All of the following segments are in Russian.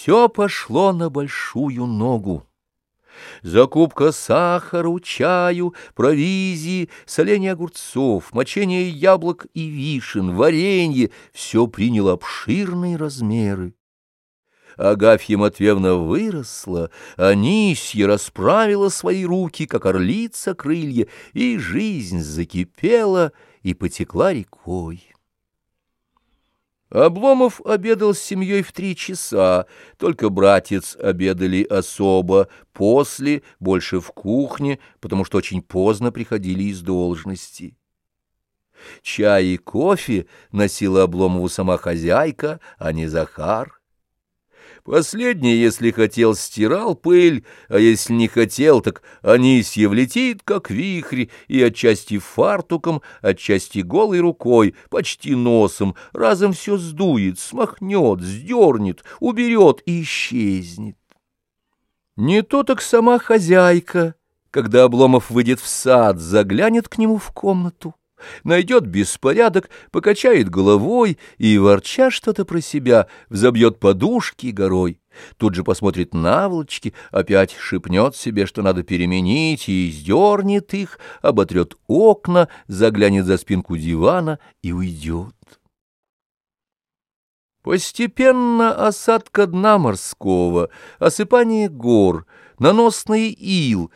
Все пошло на большую ногу. Закупка сахару, чаю, провизии, соления огурцов, мочение яблок и вишен, варенье — все приняло обширные размеры. Агафья Матвеевна выросла, Анисья расправила свои руки, как орлица крылья, и жизнь закипела и потекла рекой. Обломов обедал с семьей в три часа, только братец обедали особо, после, больше в кухне, потому что очень поздно приходили из должности. Чай и кофе носила Обломову сама хозяйка, а не Захар. Последний, если хотел, стирал пыль, а если не хотел, так Анисья влетит, как вихрь, и отчасти фартуком, отчасти голой рукой, почти носом, разом все сдует, смахнет, сдернет, уберет и исчезнет. Не то так сама хозяйка, когда Обломов выйдет в сад, заглянет к нему в комнату найдет беспорядок, покачает головой и, ворча что-то про себя, взобьет подушки горой. Тут же посмотрит наволочки, опять шепнет себе, что надо переменить, и сдернет их, оботрет окна, заглянет за спинку дивана и уйдет. Постепенно осадка дна морского, осыпание гор, наносный ил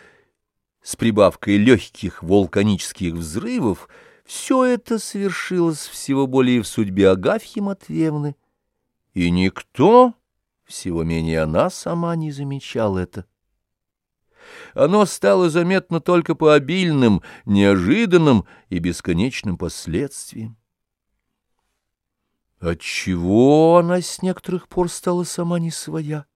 с прибавкой легких вулканических взрывов — все это совершилось всего более в судьбе Агафьи Матвеевны, и никто, всего менее она сама, не замечал это. Оно стало заметно только по обильным, неожиданным и бесконечным последствиям. Отчего она с некоторых пор стала сама не своя?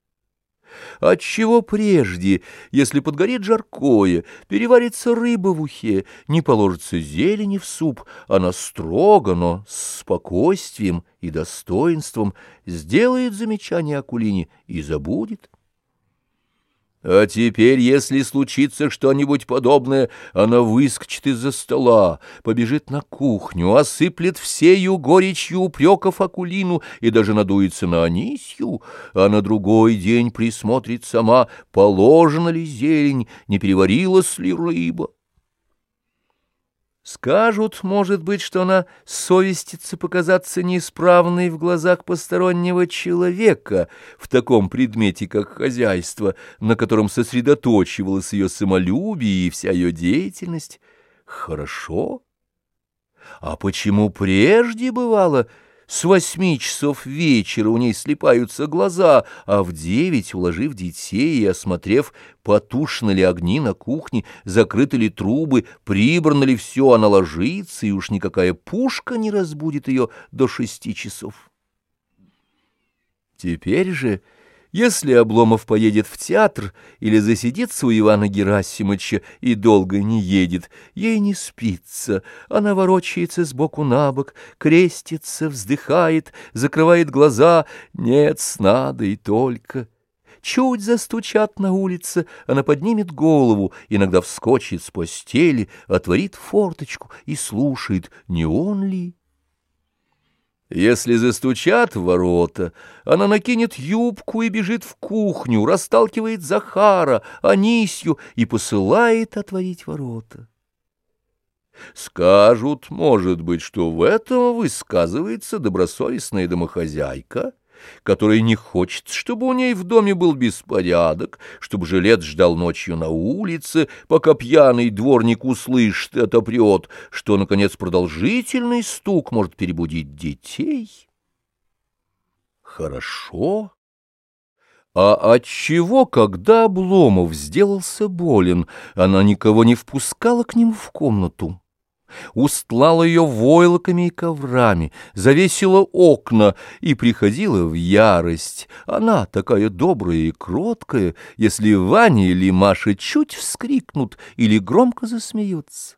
Отчего прежде, если подгорит жаркое, переварится рыба в ухе, не положится зелени в суп, она строго, но с спокойствием и достоинством сделает замечание Акулине и забудет? А теперь, если случится что-нибудь подобное, она выскочит из-за стола, побежит на кухню, осыплет всею горечью упреков Акулину и даже надуется на Анисью, а на другой день присмотрит сама, положена ли зелень, не переварилась ли рыба. Скажут, может быть, что она совестится показаться неисправной в глазах постороннего человека в таком предмете, как хозяйство, на котором сосредоточивалось ее самолюбие и вся ее деятельность. Хорошо. А почему прежде бывало... С восьми часов вечера у ней слепаются глаза, а в девять, уложив детей и осмотрев, потушены ли огни на кухне, закрыты ли трубы, прибрано ли все, она ложится, и уж никакая пушка не разбудит ее до шести часов. Теперь же... Если Обломов поедет в театр или засидится у Ивана Герасимовича и долго не едет, ей не спится, она ворочается сбоку на бок, крестится, вздыхает, закрывает глаза, нет сна, да и только. Чуть застучат на улице, она поднимет голову, иногда вскочит с постели, отворит форточку и слушает, не он ли. Если застучат в ворота, она накинет юбку и бежит в кухню, расталкивает Захара, Анисью и посылает отворить ворота. Скажут, может быть, что в этом высказывается добросовестная домохозяйка, которая не хочет, чтобы у ней в доме был беспорядок, чтобы жилец ждал ночью на улице, пока пьяный дворник услышит и отопрет, что, наконец, продолжительный стук может перебудить детей. Хорошо. А отчего, когда Обломов сделался болен, она никого не впускала к нему в комнату? Устлала ее войлоками и коврами, завесила окна и приходила в ярость. Она такая добрая и кроткая, если Ваня или Маша чуть вскрикнут или громко засмеются.